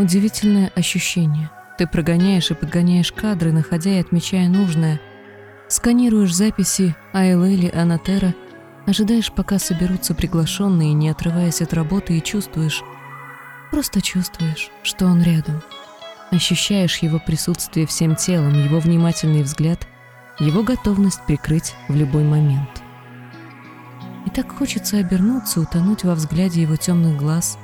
Удивительное ощущение. Ты прогоняешь и подгоняешь кадры, находя и отмечая нужное. Сканируешь записи Айлэли Анатера, ожидаешь, пока соберутся приглашенные, не отрываясь от работы, и чувствуешь, просто чувствуешь, что он рядом. Ощущаешь его присутствие всем телом, его внимательный взгляд, его готовность прикрыть в любой момент. И так хочется обернуться, утонуть во взгляде его темных глаз,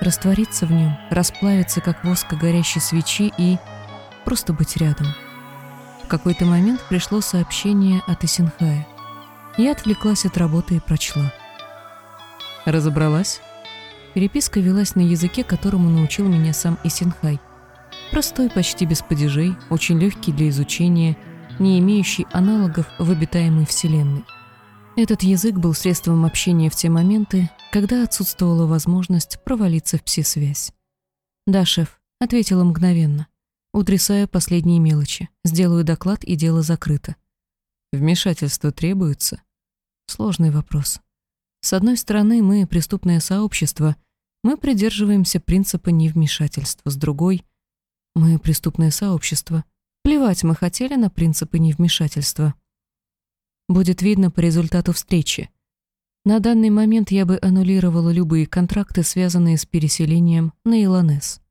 раствориться в нем, расплавиться, как воска горящей свечи и просто быть рядом. В какой-то момент пришло сообщение от Исинхая. Я отвлеклась от работы и прочла. Разобралась? Переписка велась на языке, которому научил меня сам Исинхай. Простой, почти без падежей, очень легкий для изучения, не имеющий аналогов в обитаемой Вселенной. Этот язык был средством общения в те моменты, когда отсутствовала возможность провалиться в пси-связь. «Да, шеф», — ответила мгновенно. Утрясаю последние мелочи, сделаю доклад и дело закрыто. Вмешательство требуется? Сложный вопрос. С одной стороны, мы преступное сообщество, мы придерживаемся принципа невмешательства, с другой — мы преступное сообщество. Плевать мы хотели на принципы невмешательства. Будет видно по результату встречи. На данный момент я бы аннулировала любые контракты, связанные с переселением на Илонес.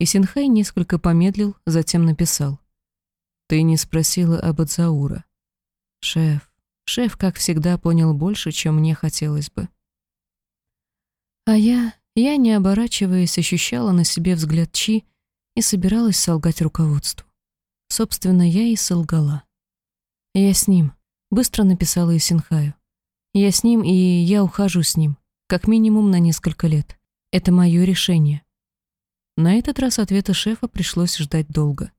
И Синхай несколько помедлил, затем написал. «Ты не спросила об Адзаура». «Шеф, шеф, как всегда, понял больше, чем мне хотелось бы». А я, я, не оборачиваясь, ощущала на себе взгляд Чи и собиралась солгать руководству. Собственно, я и солгала. Я с ним, Быстро написала Исинхаю. Я с ним, и я ухожу с ним. Как минимум на несколько лет. Это мое решение. На этот раз ответа шефа пришлось ждать долго.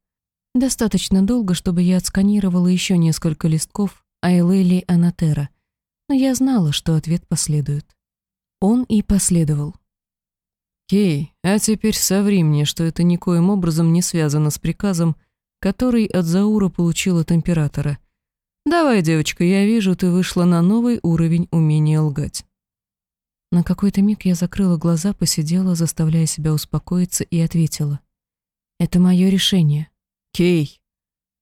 Достаточно долго, чтобы я отсканировала еще несколько листков Айлели Анатера, но я знала, что ответ последует. Он и последовал. «Кей, а теперь соври мне, что это никоим образом не связано с приказом, который от Заура получил от императора — «Давай, девочка, я вижу, ты вышла на новый уровень умения лгать». На какой-то миг я закрыла глаза, посидела, заставляя себя успокоиться, и ответила. «Это мое решение. Кей,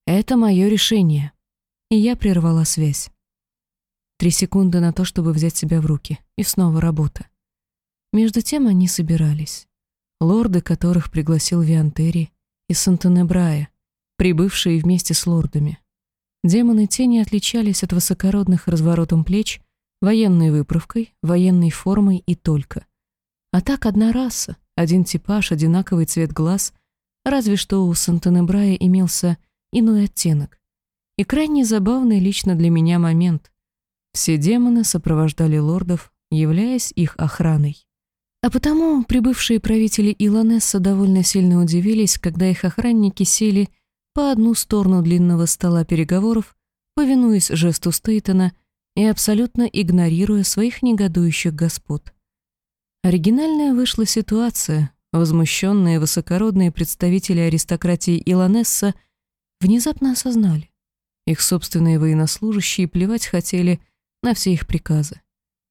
это мое решение». И я прервала связь. Три секунды на то, чтобы взять себя в руки. И снова работа. Между тем они собирались. Лорды, которых пригласил Виантери, и Сантенебрая, прибывшие вместе с лордами. Демоны тени отличались от высокородных разворотом плеч, военной выправкой, военной формой и только. А так одна раса, один типаж, одинаковый цвет глаз, разве что у Сантенебрая имелся иной оттенок. И крайне забавный лично для меня момент. Все демоны сопровождали лордов, являясь их охраной. А потому прибывшие правители Илонесса довольно сильно удивились, когда их охранники сели по одну сторону длинного стола переговоров, повинуясь жесту Стейтона и абсолютно игнорируя своих негодующих господ. Оригинальная вышла ситуация. Возмущенные высокородные представители аристократии Илонесса внезапно осознали. Их собственные военнослужащие плевать хотели на все их приказы.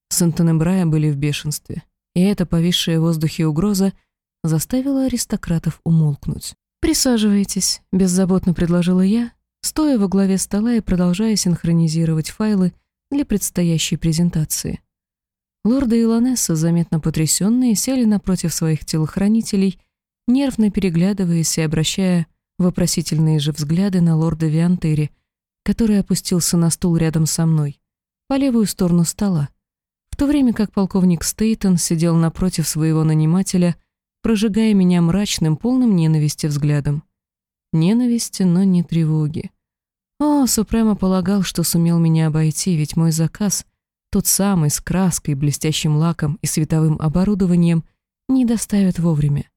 Сантенебрая были в бешенстве, и эта повисшая в воздухе угроза заставила аристократов умолкнуть. «Присаживайтесь», — беззаботно предложила я, стоя во главе стола и продолжая синхронизировать файлы для предстоящей презентации. Лорды Илонесса, заметно потрясенные, сели напротив своих телохранителей, нервно переглядываясь и обращая вопросительные же взгляды на лорда Виантери, который опустился на стул рядом со мной, по левую сторону стола, в то время как полковник Стейтон сидел напротив своего нанимателя — прожигая меня мрачным, полным ненависти взглядом. Ненависти, но не тревоги. О, Супрема полагал, что сумел меня обойти, ведь мой заказ, тот самый с краской, блестящим лаком и световым оборудованием, не доставят вовремя.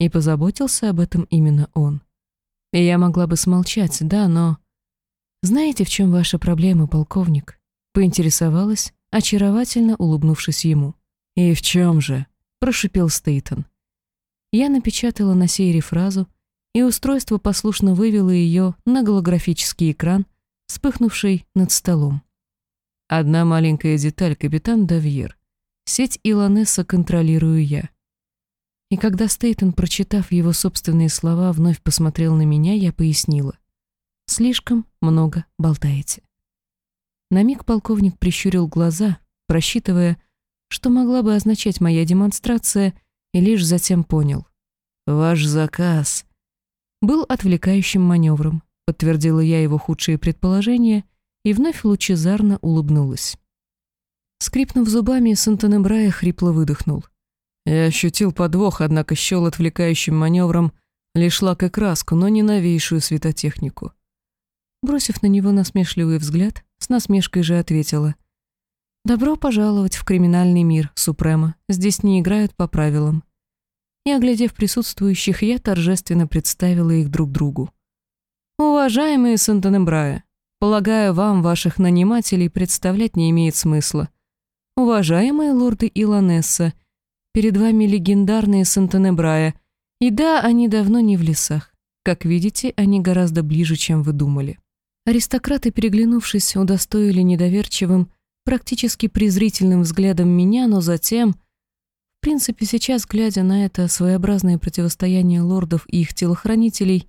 И позаботился об этом именно он. И я могла бы смолчать, да, но... «Знаете, в чем ваша проблема, полковник?» Поинтересовалась, очаровательно улыбнувшись ему. «И в чем же?» — прошипел Стейтон. Я напечатала на сейре фразу, и устройство послушно вывело ее на голографический экран, вспыхнувший над столом. Одна маленькая деталь, капитан Давьер. Сеть Илонесса контролирую я. И когда Стейтон, прочитав его собственные слова, вновь посмотрел на меня, я пояснила. «Слишком много болтаете». На миг полковник прищурил глаза, просчитывая, что могла бы означать моя демонстрация, и лишь затем понял. «Ваш заказ» был отвлекающим маневром, подтвердила я его худшие предположения и вновь лучезарно улыбнулась. Скрипнув зубами, Сантенебрая хрипло выдохнул. Я ощутил подвох, однако счел отвлекающим маневром лишь лак и краску, но не новейшую светотехнику. Бросив на него насмешливый взгляд, с насмешкой же ответила. «Добро пожаловать в криминальный мир, Супрема. Здесь не играют по правилам». И, оглядев присутствующих, я торжественно представила их друг другу. «Уважаемые Сантенебрая, полагаю, вам, ваших нанимателей, представлять не имеет смысла. Уважаемые лорды Илонесса, перед вами легендарные Сантенебрая, и да, они давно не в лесах. Как видите, они гораздо ближе, чем вы думали». Аристократы, переглянувшись, удостоили недоверчивым, практически презрительным взглядом меня, но затем... Принципе, сейчас, глядя на это своеобразное противостояние лордов и их телохранителей,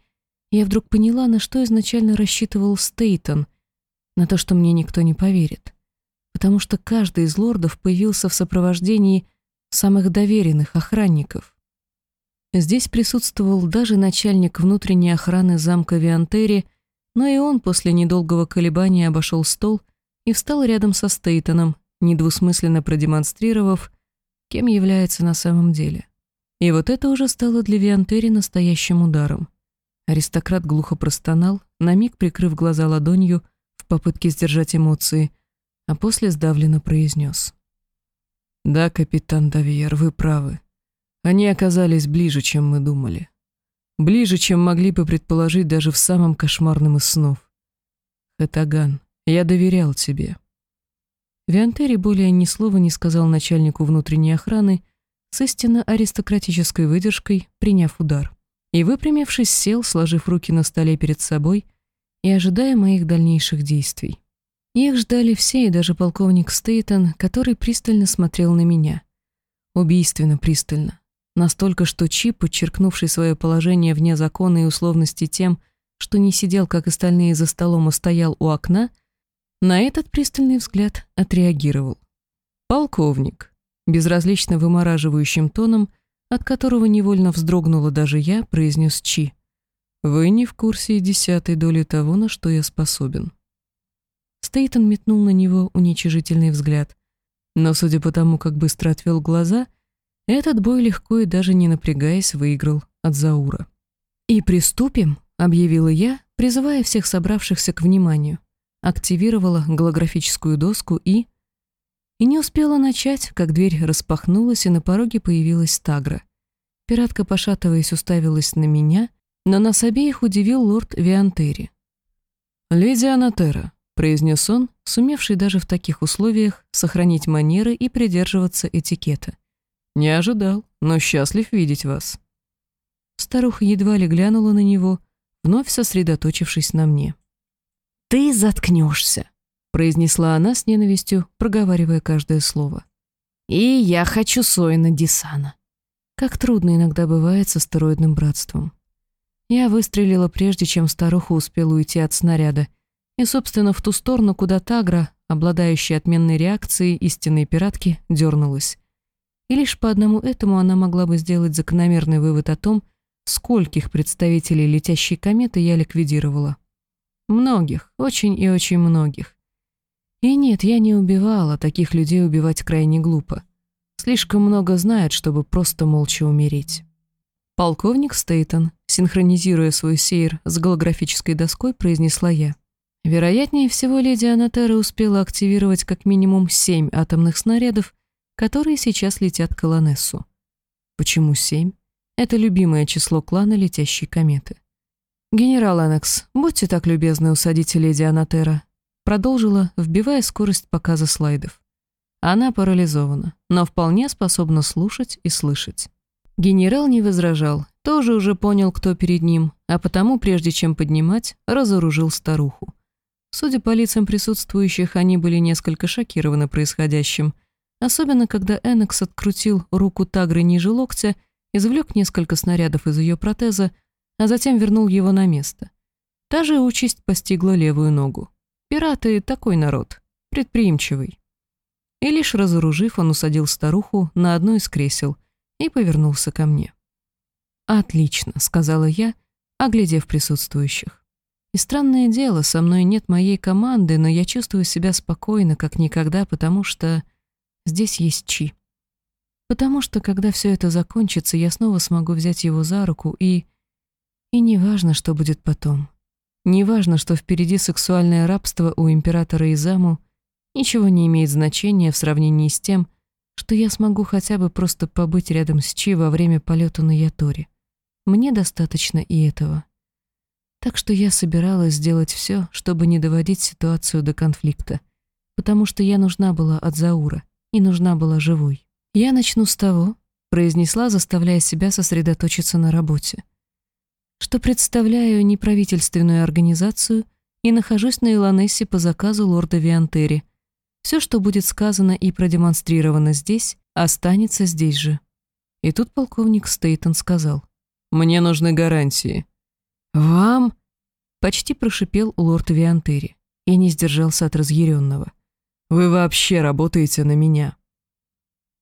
я вдруг поняла, на что изначально рассчитывал Стейтон, на то, что мне никто не поверит. Потому что каждый из лордов появился в сопровождении самых доверенных охранников. Здесь присутствовал даже начальник внутренней охраны замка Виантери — но и он после недолгого колебания обошел стол и встал рядом со Стейтоном, недвусмысленно продемонстрировав, кем является на самом деле. И вот это уже стало для Виантери настоящим ударом. Аристократ глухо простонал, на миг прикрыв глаза ладонью в попытке сдержать эмоции, а после сдавленно произнес. «Да, капитан Давиер, вы правы. Они оказались ближе, чем мы думали. Ближе, чем могли бы предположить даже в самом кошмарном из снов. Хатаган, я доверял тебе. Виантери более ни слова не сказал начальнику внутренней охраны, с истинно аристократической выдержкой, приняв удар. И, выпрямившись, сел, сложив руки на столе перед собой и ожидая моих дальнейших действий. Их ждали все, и даже полковник Стейтон, который пристально смотрел на меня. Убийственно пристально. Настолько, что Чип, подчеркнувший свое положение вне закона и условности тем, что не сидел, как остальные, за столом, а стоял у окна, на этот пристальный взгляд отреагировал. «Полковник», безразлично вымораживающим тоном, от которого невольно вздрогнула даже я, произнес Чи. «Вы не в курсе десятой доли того, на что я способен». Стейтон метнул на него уничижительный взгляд, но, судя по тому, как быстро отвел глаза, — этот бой легко и даже не напрягаясь выиграл от Заура. «И приступим», — объявила я, призывая всех собравшихся к вниманию. Активировала голографическую доску и... И не успела начать, как дверь распахнулась, и на пороге появилась Тагра. Пиратка, пошатываясь, уставилась на меня, но нас обеих удивил лорд Виантери. «Леди Анатера», — произнес он, сумевший даже в таких условиях сохранить манеры и придерживаться этикета. «Не ожидал, но счастлив видеть вас». Старуха едва ли глянула на него, вновь сосредоточившись на мне. «Ты заткнешься», — произнесла она с ненавистью, проговаривая каждое слово. «И я хочу Соина Дисана». Как трудно иногда бывает с астероидным братством. Я выстрелила прежде, чем старуха успела уйти от снаряда, и, собственно, в ту сторону, куда Тагра, обладающая отменной реакцией истинной пиратки, дернулась. И лишь по одному этому она могла бы сделать закономерный вывод о том, скольких представителей летящей кометы я ликвидировала. Многих, очень и очень многих. И нет, я не убивала, таких людей убивать крайне глупо. Слишком много знают, чтобы просто молча умереть. Полковник Стейтон, синхронизируя свой сейр с голографической доской, произнесла я. Вероятнее всего, леди Анатера успела активировать как минимум семь атомных снарядов которые сейчас летят к Колонессу. Почему семь? Это любимое число клана летящей кометы. «Генерал Энекс, будьте так любезны усадить леди Анатера», продолжила, вбивая скорость показа слайдов. Она парализована, но вполне способна слушать и слышать. Генерал не возражал, тоже уже понял, кто перед ним, а потому, прежде чем поднимать, разоружил старуху. Судя по лицам присутствующих, они были несколько шокированы происходящим — Особенно, когда Энекс открутил руку Тагры ниже локтя извлек несколько снарядов из ее протеза, а затем вернул его на место. Та же участь постигла левую ногу. Пираты — такой народ, предприимчивый. И лишь разоружив, он усадил старуху на одно из кресел и повернулся ко мне. «Отлично», — сказала я, оглядев присутствующих. И странное дело, со мной нет моей команды, но я чувствую себя спокойно, как никогда, потому что здесь есть Чи. Потому что, когда все это закончится, я снова смогу взять его за руку и... И не важно, что будет потом. Не важно, что впереди сексуальное рабство у императора Изаму, ничего не имеет значения в сравнении с тем, что я смогу хотя бы просто побыть рядом с Чи во время полета на Яторе. Мне достаточно и этого. Так что я собиралась сделать все, чтобы не доводить ситуацию до конфликта, потому что я нужна была от Заура и нужна была живой. «Я начну с того», — произнесла, заставляя себя сосредоточиться на работе, что представляю неправительственную организацию и нахожусь на Илонессе по заказу лорда Виантери. Все, что будет сказано и продемонстрировано здесь, останется здесь же. И тут полковник Стейтон сказал, «Мне нужны гарантии». «Вам?» — почти прошипел лорд Виантери и не сдержался от разъяренного. «Вы вообще работаете на меня».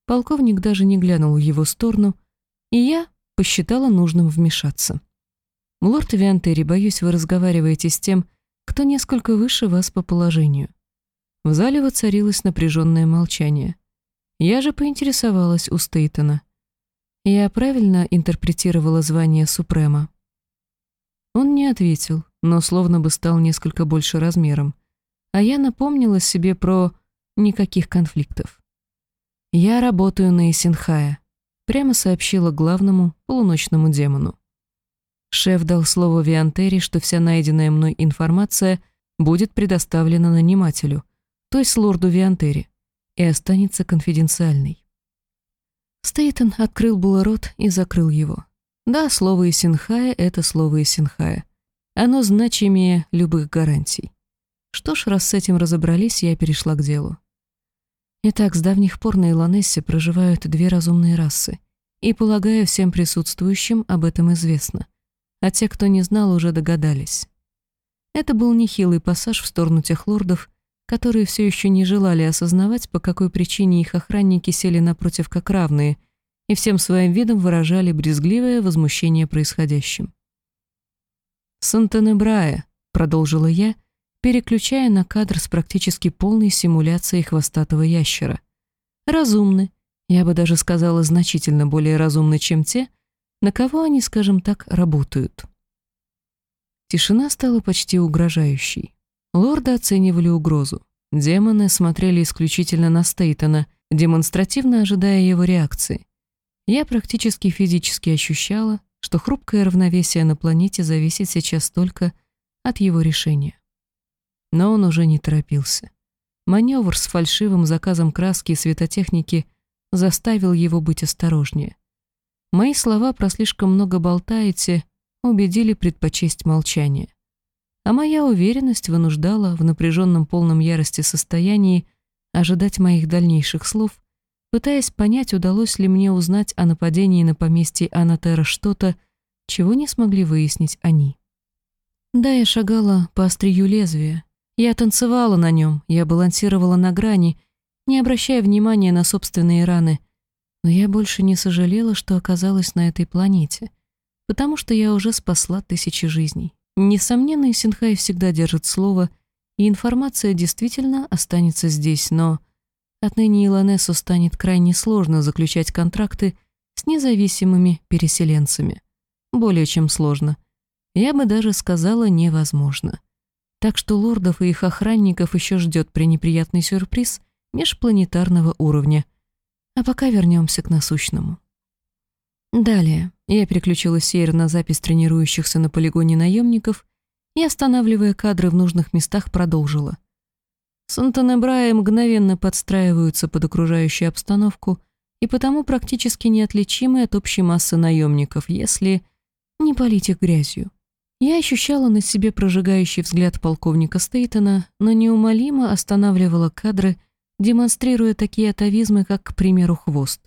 Полковник даже не глянул в его сторону, и я посчитала нужным вмешаться. «Лорд Виантери, боюсь, вы разговариваете с тем, кто несколько выше вас по положению». В зале воцарилось напряженное молчание. Я же поинтересовалась у Стейтона. Я правильно интерпретировала звание Супрема? Он не ответил, но словно бы стал несколько больше размером. А я напомнила себе про никаких конфликтов. «Я работаю на Исинхая», — прямо сообщила главному полуночному демону. Шеф дал слово Виантери, что вся найденная мной информация будет предоставлена нанимателю, то есть лорду Виантери, и останется конфиденциальной. Стейтон открыл было рот и закрыл его. Да, слово Исинхая — это слово Исинхая. Оно значимее любых гарантий. Что ж, раз с этим разобрались, я перешла к делу. Итак, с давних пор на Илонессе проживают две разумные расы. И, полагаю, всем присутствующим об этом известно. А те, кто не знал, уже догадались. Это был нехилый пассаж в сторону тех лордов, которые все еще не желали осознавать, по какой причине их охранники сели напротив как равные и всем своим видом выражали брезгливое возмущение происходящим. «Сантенебрая», — продолжила я, — переключая на кадр с практически полной симуляцией хвостатого ящера. Разумны, я бы даже сказала, значительно более разумны, чем те, на кого они, скажем так, работают. Тишина стала почти угрожающей. Лорды оценивали угрозу. Демоны смотрели исключительно на Стейтона, демонстративно ожидая его реакции. Я практически физически ощущала, что хрупкое равновесие на планете зависит сейчас только от его решения. Но он уже не торопился. Маневр с фальшивым заказом краски и светотехники заставил его быть осторожнее. Мои слова про слишком много болтаете убедили предпочесть молчание. А моя уверенность вынуждала в напряженном полном ярости состоянии ожидать моих дальнейших слов, пытаясь понять, удалось ли мне узнать о нападении на поместье Анатера что-то, чего не смогли выяснить они. Да, я шагала по острию лезвия, я танцевала на нем, я балансировала на грани, не обращая внимания на собственные раны. Но я больше не сожалела, что оказалась на этой планете, потому что я уже спасла тысячи жизней. Несомненно, Синхай всегда держит слово, и информация действительно останется здесь, но отныне Илонесу станет крайне сложно заключать контракты с независимыми переселенцами. Более чем сложно. Я бы даже сказала невозможно. Так что лордов и их охранников еще ждет пренеприятный сюрприз межпланетарного уровня. А пока вернемся к насущному. Далее я переключила сейр на запись тренирующихся на полигоне наемников и, останавливая кадры в нужных местах, продолжила. Сантанебраи мгновенно подстраиваются под окружающую обстановку и потому практически неотличимы от общей массы наемников, если не полить их грязью. Я ощущала на себе прожигающий взгляд полковника Стейтона, но неумолимо останавливала кадры, демонстрируя такие атовизмы, как, к примеру, хвост.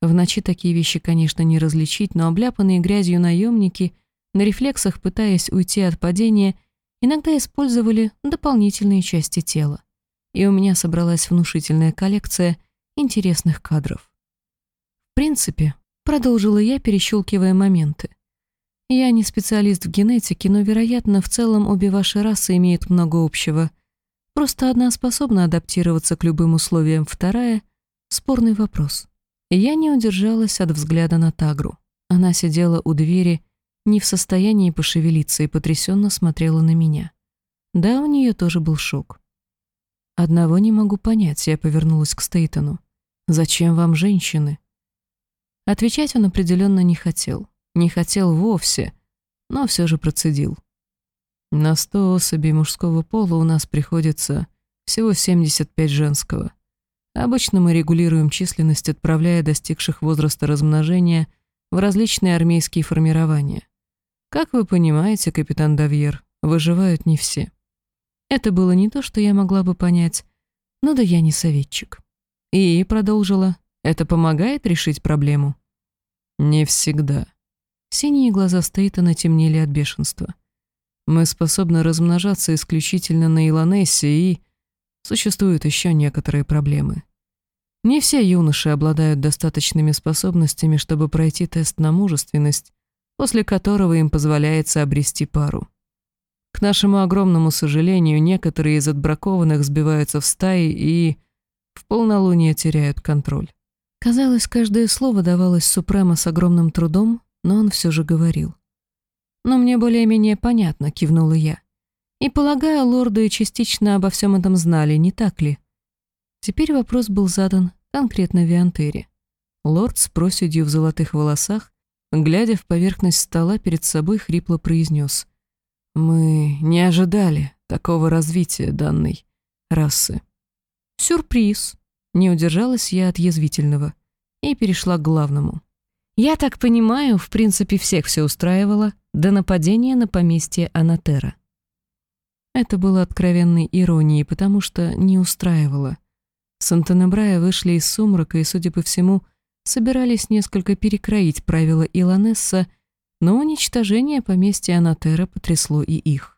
В ночи такие вещи, конечно, не различить, но обляпанные грязью наемники, на рефлексах пытаясь уйти от падения, иногда использовали дополнительные части тела. И у меня собралась внушительная коллекция интересных кадров. В принципе, продолжила я, перещелкивая моменты. Я не специалист в генетике, но, вероятно, в целом обе ваши расы имеют много общего. Просто одна способна адаптироваться к любым условиям, вторая — спорный вопрос. Я не удержалась от взгляда на Тагру. Она сидела у двери, не в состоянии пошевелиться и потрясенно смотрела на меня. Да, у нее тоже был шок. «Одного не могу понять», — я повернулась к Стейтону. «Зачем вам женщины?» Отвечать он определенно не хотел. Не хотел вовсе, но все же процедил. На сто особей мужского пола у нас приходится всего 75 женского. Обычно мы регулируем численность, отправляя достигших возраста размножения в различные армейские формирования. Как вы понимаете, капитан Давьер, выживают не все. Это было не то, что я могла бы понять, но да я не советчик. И продолжила, это помогает решить проблему? Не всегда. Синие глаза Стейтона темнели от бешенства. Мы способны размножаться исключительно на Илонессе, и существуют еще некоторые проблемы. Не все юноши обладают достаточными способностями, чтобы пройти тест на мужественность, после которого им позволяется обрести пару. К нашему огромному сожалению, некоторые из отбракованных сбиваются в стаи и в полнолуние теряют контроль. Казалось, каждое слово давалось Супрема с огромным трудом, но он все же говорил. «Но мне более-менее понятно», — кивнула я. «И полагаю, лорды частично обо всем этом знали, не так ли?» Теперь вопрос был задан конкретно Виантере. Лорд с проседью в золотых волосах, глядя в поверхность стола перед собой, хрипло произнес. «Мы не ожидали такого развития данной расы». «Сюрприз», — не удержалась я от язвительного и перешла к главному. Я так понимаю, в принципе, всех все устраивало до нападения на поместье Анатера. Это было откровенной иронией, потому что не устраивало. Сантанебрая вышли из сумрака и, судя по всему, собирались несколько перекроить правила Илонесса, но уничтожение поместья Анатера потрясло и их.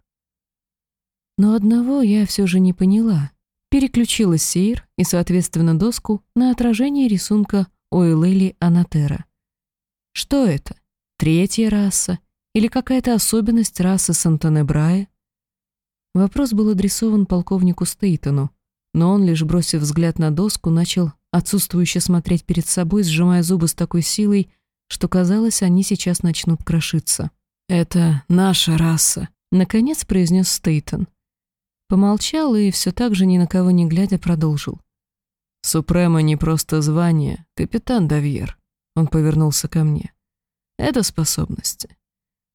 Но одного я все же не поняла. Переключила сейр и, соответственно, доску на отражение рисунка Ойлели Анатера. Что это? Третья раса? Или какая-то особенность расы Сантанебрая? Вопрос был адресован полковнику Стейтону, но он, лишь бросив взгляд на доску, начал отсутствующе смотреть перед собой, сжимая зубы с такой силой, что казалось, они сейчас начнут крошиться. «Это наша раса», — наконец произнес Стейтон. Помолчал и все так же ни на кого не глядя продолжил. «Супрема не просто звание, капитан Давьер. Он повернулся ко мне. Это способности.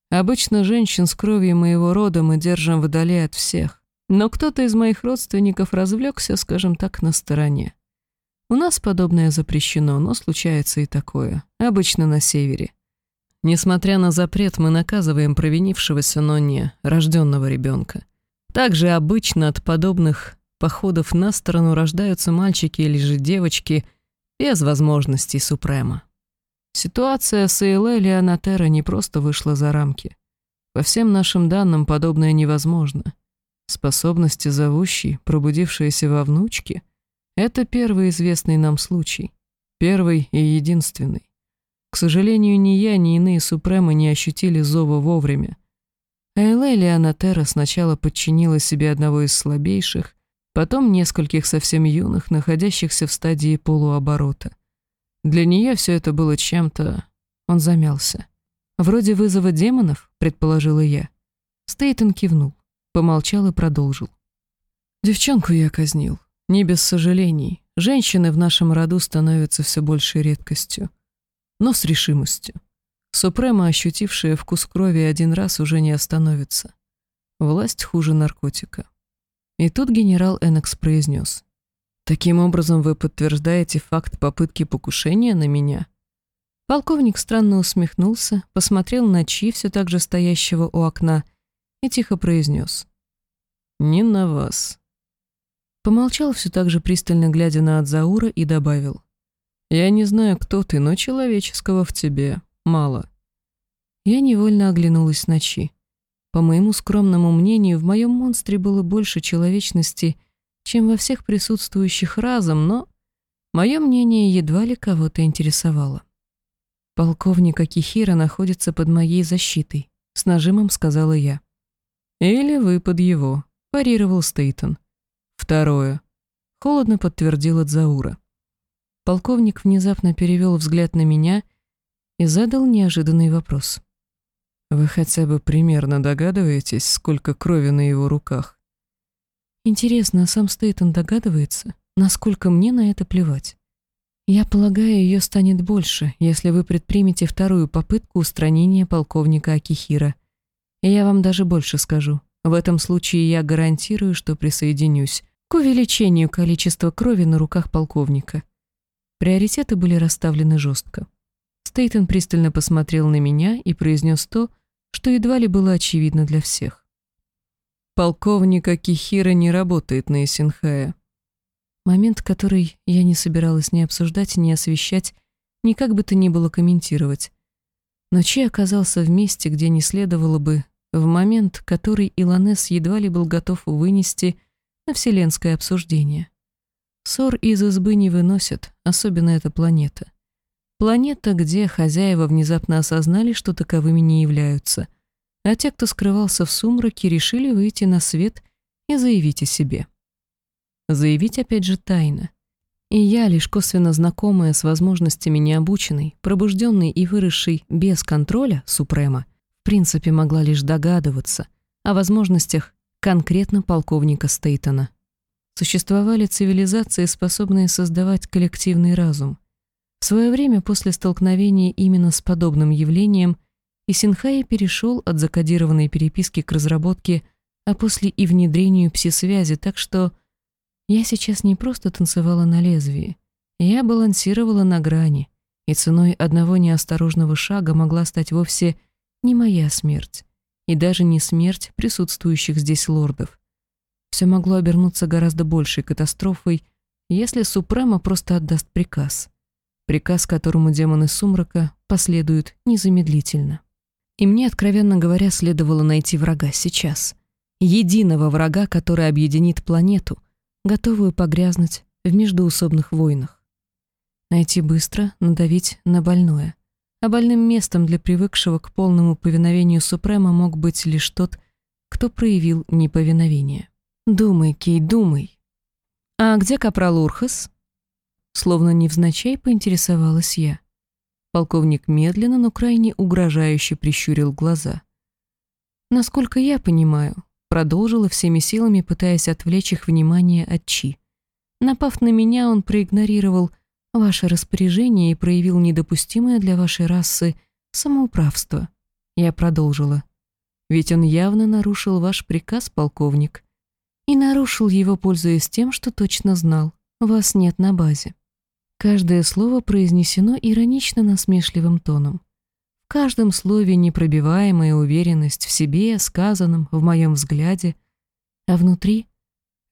Обычно женщин с кровью моего рода мы держим вдали от всех. Но кто-то из моих родственников развлекся, скажем так, на стороне. У нас подобное запрещено, но случается и такое. Обычно на севере. Несмотря на запрет, мы наказываем провинившегося, но не рожденного ребенка. Также обычно от подобных походов на сторону рождаются мальчики или же девочки без возможностей супрема. Ситуация с Эйле Леонатера не просто вышла за рамки. По всем нашим данным, подобное невозможно. Способности зовущей, пробудившиеся во внучке — это первый известный нам случай. Первый и единственный. К сожалению, ни я, ни иные супремы не ощутили зова вовремя. Эйле Леонатера сначала подчинила себе одного из слабейших, потом нескольких совсем юных, находящихся в стадии полуоборота — для нее все это было чем-то... Он замялся. «Вроде вызова демонов», — предположила я. Стейтон кивнул, помолчал и продолжил. «Девчонку я казнил. Не без сожалений. Женщины в нашем роду становятся все большей редкостью. Но с решимостью. Супрема, ощутившая вкус крови один раз, уже не остановится. Власть хуже наркотика». И тут генерал Эннекс произнес. Таким образом вы подтверждаете факт попытки покушения на меня? Полковник странно усмехнулся, посмотрел на Чи, все так же стоящего у окна, и тихо произнес. «Не на вас». Помолчал все так же пристально глядя на Адзаура и добавил. Я не знаю, кто ты, но человеческого в тебе мало. Я невольно оглянулась на Чи. По моему скромному мнению, в моем монстре было больше человечности, чем во всех присутствующих разом, но мое мнение едва ли кого-то интересовало. «Полковник Акихира находится под моей защитой», — с нажимом сказала я. «Или вы под его», — парировал Стейтон. «Второе», — холодно подтвердила Дзаура. Полковник внезапно перевел взгляд на меня и задал неожиданный вопрос. «Вы хотя бы примерно догадываетесь, сколько крови на его руках?» «Интересно, а сам Стейтон догадывается, насколько мне на это плевать?» Я полагаю, ее станет больше, если вы предпримете вторую попытку устранения полковника Акихира. И я вам даже больше скажу. В этом случае я гарантирую, что присоединюсь к увеличению количества крови на руках полковника. Приоритеты были расставлены жестко. Стейтон пристально посмотрел на меня и произнес то, что едва ли было очевидно для всех. «Полковник Акихира не работает на Исинхая. Момент, который я не собиралась ни обсуждать, ни освещать, ни как бы то ни было комментировать. Но Чи оказался в месте, где не следовало бы, в момент, который Илонес едва ли был готов вынести на вселенское обсуждение. Ссор из избы не выносят, особенно эта планета. Планета, где хозяева внезапно осознали, что таковыми не являются, а те, кто скрывался в сумраке, решили выйти на свет и заявить о себе. Заявить опять же тайно. И я, лишь косвенно знакомая с возможностями необученной, пробужденной и выросшей без контроля Супрема, в принципе могла лишь догадываться о возможностях конкретно полковника Стейтона. Существовали цивилизации, способные создавать коллективный разум. В свое время после столкновения именно с подобным явлением Исинхай перешел от закодированной переписки к разработке, а после и внедрению пси-связи, так что я сейчас не просто танцевала на лезвии. Я балансировала на грани, и ценой одного неосторожного шага могла стать вовсе не моя смерть, и даже не смерть присутствующих здесь лордов. Все могло обернуться гораздо большей катастрофой, если Супрема просто отдаст приказ. Приказ, которому демоны сумрака последуют незамедлительно. И мне, откровенно говоря, следовало найти врага сейчас. Единого врага, который объединит планету, готовую погрязнуть в междуусобных войнах. Найти быстро, надавить на больное. А больным местом для привыкшего к полному повиновению Супрема мог быть лишь тот, кто проявил неповиновение. «Думай, Кей, думай». «А где капрал Урхас?» Словно невзначай поинтересовалась я. Полковник медленно, но крайне угрожающе прищурил глаза. Насколько я понимаю, Продолжила всеми силами, пытаясь отвлечь их внимание от Чи. Напав на меня, он проигнорировал ваше распоряжение и проявил недопустимое для вашей расы самоуправство. Я продолжила. Ведь он явно нарушил ваш приказ, полковник. И нарушил его, пользуясь тем, что точно знал. Вас нет на базе. Каждое слово произнесено иронично насмешливым тоном. В каждом слове непробиваемая уверенность в себе, сказанном, в моем взгляде. А внутри...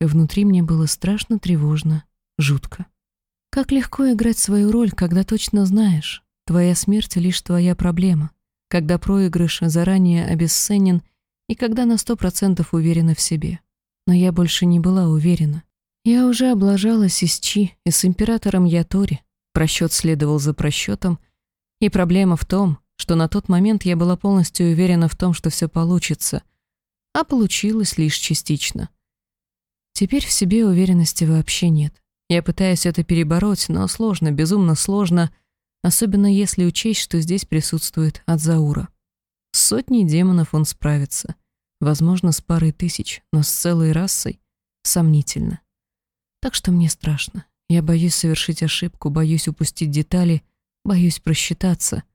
Внутри мне было страшно тревожно, жутко. Как легко играть свою роль, когда точно знаешь, твоя смерть — лишь твоя проблема, когда проигрыш заранее обесценен и когда на сто процентов уверена в себе. Но я больше не была уверена. Я уже облажалась и с Чи, и с императором Ятори. Просчет следовал за просчетом, и проблема в том, что на тот момент я была полностью уверена в том, что все получится, а получилось лишь частично. Теперь в себе уверенности вообще нет. Я пытаюсь это перебороть, но сложно, безумно сложно, особенно если учесть, что здесь присутствует Адзаура. С сотней демонов он справится. Возможно, с парой тысяч, но с целой расой — сомнительно. Так что мне страшно. Я боюсь совершить ошибку, боюсь упустить детали, боюсь просчитаться —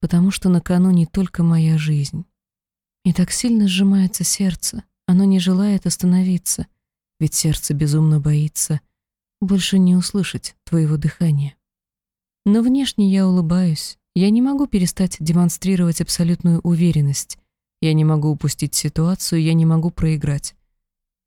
потому что на кону не только моя жизнь. И так сильно сжимается сердце, оно не желает остановиться, ведь сердце безумно боится больше не услышать твоего дыхания. Но внешне я улыбаюсь, я не могу перестать демонстрировать абсолютную уверенность, я не могу упустить ситуацию, я не могу проиграть.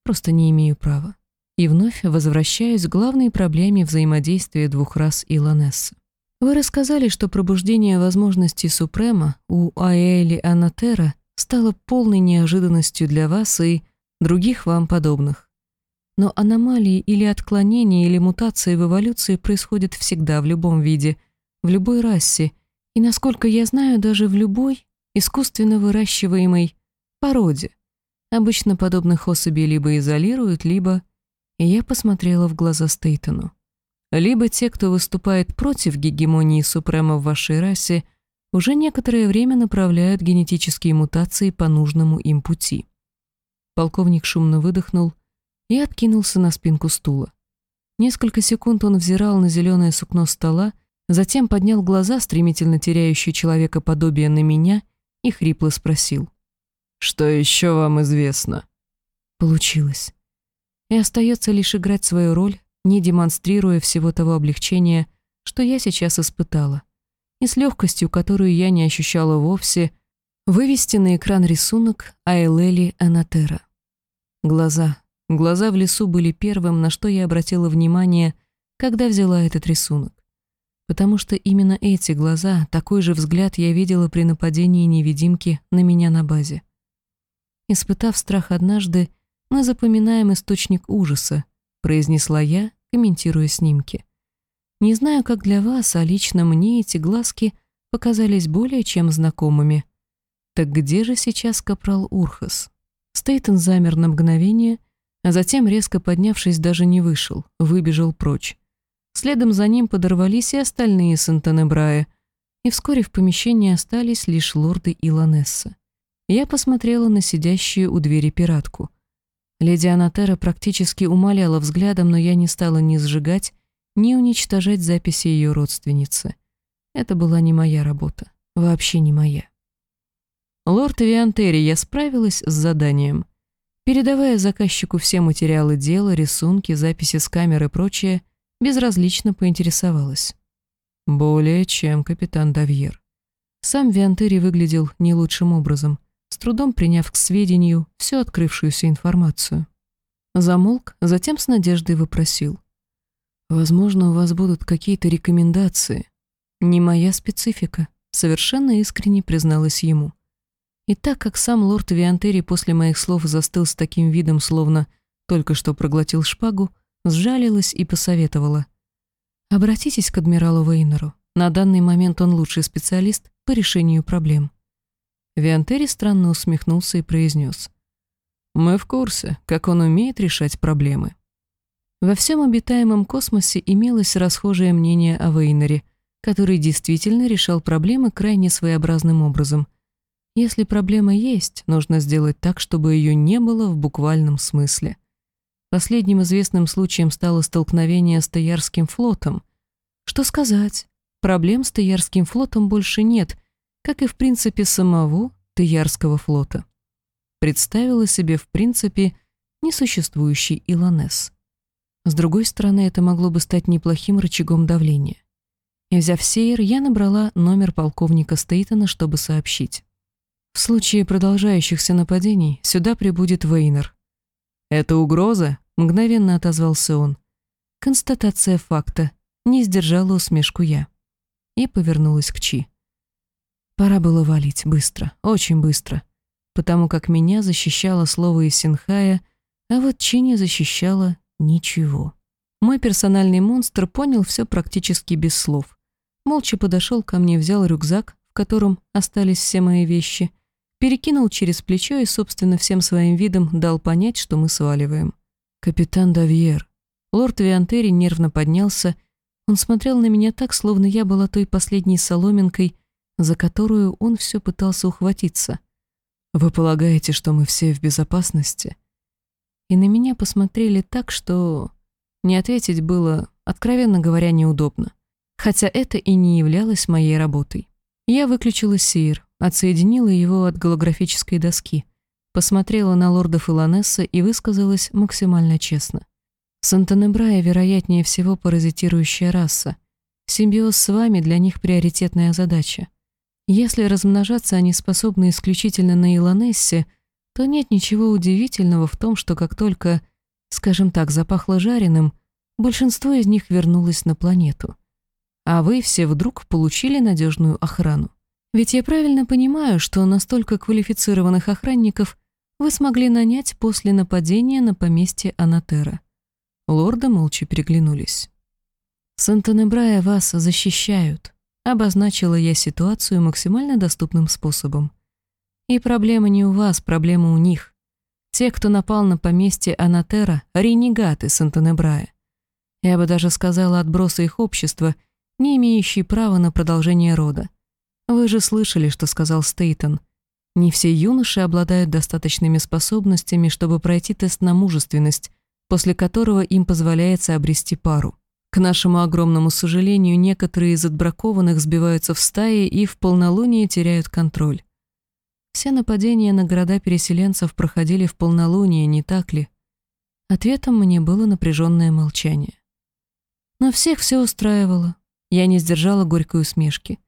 Просто не имею права. И вновь возвращаюсь к главной проблеме взаимодействия двух рас Илонесса. Вы рассказали, что пробуждение возможностей Супрема у Аэли Анатера стало полной неожиданностью для вас и других вам подобных. Но аномалии или отклонения или мутации в эволюции происходят всегда в любом виде, в любой расе, и, насколько я знаю, даже в любой искусственно выращиваемой породе. Обычно подобных особей либо изолируют, либо... И я посмотрела в глаза Стейтону. Либо те, кто выступает против гегемонии Супрема в вашей расе, уже некоторое время направляют генетические мутации по нужному им пути. Полковник шумно выдохнул и откинулся на спинку стула. Несколько секунд он взирал на зеленое сукно стола, затем поднял глаза, стремительно теряющие человека подобие на меня, и хрипло спросил. «Что еще вам известно?» Получилось. И остается лишь играть свою роль, не демонстрируя всего того облегчения, что я сейчас испытала, и с легкостью, которую я не ощущала вовсе, вывести на экран рисунок Айлели Анатера. Глаза. Глаза в лесу были первым, на что я обратила внимание, когда взяла этот рисунок. Потому что именно эти глаза, такой же взгляд я видела при нападении невидимки на меня на базе. Испытав страх однажды, мы запоминаем источник ужаса, произнесла я, комментируя снимки. Не знаю, как для вас, а лично мне эти глазки показались более чем знакомыми. Так где же сейчас капрал Урхас? Стейтон замер на мгновение, а затем, резко поднявшись, даже не вышел, выбежал прочь. Следом за ним подорвались и остальные Сантенебрая, и вскоре в помещении остались лишь лорды Илонесса. Я посмотрела на сидящую у двери пиратку. Леди Анатера практически умоляла взглядом, но я не стала ни сжигать, ни уничтожать записи ее родственницы. Это была не моя работа, вообще не моя. Лорд Виантери, я справилась с заданием. Передавая заказчику все материалы дела, рисунки, записи с камер и прочее, безразлично поинтересовалась. Более чем капитан Давьер. Сам Виантери выглядел не лучшим образом, трудом приняв к сведению всю открывшуюся информацию. Замолк, затем с надеждой вопросил. «Возможно, у вас будут какие-то рекомендации. Не моя специфика», совершенно искренне призналась ему. И так как сам лорд Виантери после моих слов застыл с таким видом, словно только что проглотил шпагу, сжалилась и посоветовала. «Обратитесь к адмиралу Вейнеру. На данный момент он лучший специалист по решению проблем». Виантери странно усмехнулся и произнес. «Мы в курсе, как он умеет решать проблемы». Во всем обитаемом космосе имелось расхожее мнение о Вейнере, который действительно решал проблемы крайне своеобразным образом – если проблема есть, нужно сделать так, чтобы ее не было в буквальном смысле. Последним известным случаем стало столкновение с Таярским флотом. Что сказать? Проблем с Таярским флотом больше нет, как и в принципе самого Таярского флота. Представила себе в принципе несуществующий Илонес. С другой стороны, это могло бы стать неплохим рычагом давления. И взяв сейер, я набрала номер полковника Стейтона, чтобы сообщить. В случае продолжающихся нападений сюда прибудет Вейнер. «Это угроза?» — мгновенно отозвался он. Констатация факта. Не сдержала усмешку я. И повернулась к Чи. Пора было валить быстро, очень быстро, потому как меня защищало слово из Синхая, а вот Чи не защищала ничего. Мой персональный монстр понял все практически без слов. Молча подошел ко мне, взял рюкзак, в котором остались все мои вещи — перекинул через плечо и, собственно, всем своим видом дал понять, что мы сваливаем. «Капитан Давьер». Лорд Виантери нервно поднялся. Он смотрел на меня так, словно я была той последней соломинкой, за которую он все пытался ухватиться. «Вы полагаете, что мы все в безопасности?» И на меня посмотрели так, что не ответить было, откровенно говоря, неудобно. Хотя это и не являлось моей работой. Я выключила сир, отсоединила его от голографической доски, посмотрела на лорда Филонесса и высказалась максимально честно. Сантанебрая, вероятнее всего, паразитирующая раса. Симбиоз с вами для них приоритетная задача. Если размножаться они способны исключительно на Илонессе, то нет ничего удивительного в том, что как только скажем так, запахло жареным, большинство из них вернулось на планету. А вы все вдруг получили надежную охрану. Ведь я правильно понимаю, что настолько квалифицированных охранников вы смогли нанять после нападения на поместье Анатера. Лорды молча переглянулись. «Сантенебрая вас защищают», — обозначила я ситуацию максимально доступным способом. «И проблема не у вас, проблема у них. Те, кто напал на поместье Анатера, ренегаты Сантенебрая. Я бы даже сказала отбросы их общества, не имеющие права на продолжение рода. Вы же слышали, что сказал Стейтон. Не все юноши обладают достаточными способностями, чтобы пройти тест на мужественность, после которого им позволяется обрести пару. К нашему огромному сожалению, некоторые из отбракованных сбиваются в стаи и в полнолуние теряют контроль. Все нападения на города переселенцев проходили в полнолуние, не так ли? Ответом мне было напряженное молчание. Но всех все устраивало. Я не сдержала горькой усмешки.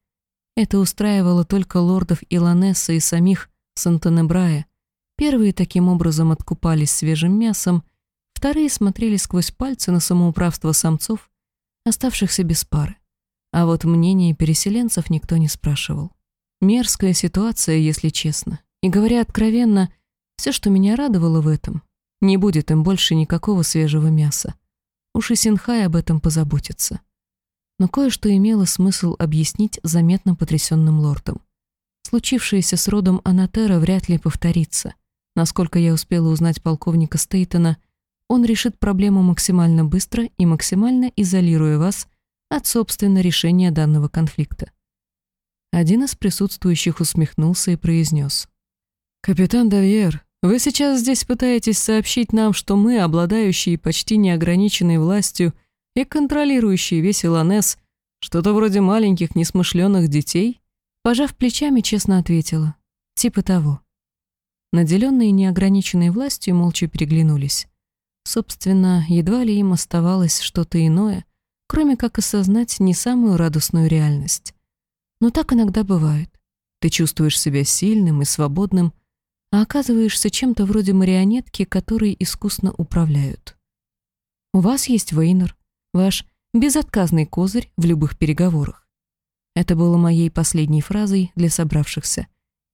Это устраивало только лордов Илонесса и самих Сантенебрая. Первые таким образом откупались свежим мясом, вторые смотрели сквозь пальцы на самоуправство самцов, оставшихся без пары. А вот мнение переселенцев никто не спрашивал. Мерзкая ситуация, если честно. И говоря откровенно, все, что меня радовало в этом, не будет им больше никакого свежего мяса. Уж и Синхай об этом позаботится но кое-что имело смысл объяснить заметно потрясенным лордам. Случившееся с родом Анатера вряд ли повторится. Насколько я успела узнать полковника Стейтона, он решит проблему максимально быстро и максимально изолируя вас от, собственно, решения данного конфликта. Один из присутствующих усмехнулся и произнес. «Капитан Давьер, вы сейчас здесь пытаетесь сообщить нам, что мы, обладающие почти неограниченной властью, и контролирующий весь Илонес, что-то вроде маленьких несмышленных детей, пожав плечами, честно ответила. Типа того. Наделенные неограниченной властью молча переглянулись. Собственно, едва ли им оставалось что-то иное, кроме как осознать не самую радостную реальность. Но так иногда бывает. Ты чувствуешь себя сильным и свободным, а оказываешься чем-то вроде марионетки, которой искусно управляют. У вас есть Вейнер, Ваш безотказный козырь в любых переговорах. Это было моей последней фразой для собравшихся,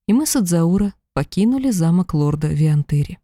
и мы с Адзаура покинули замок лорда Виантери.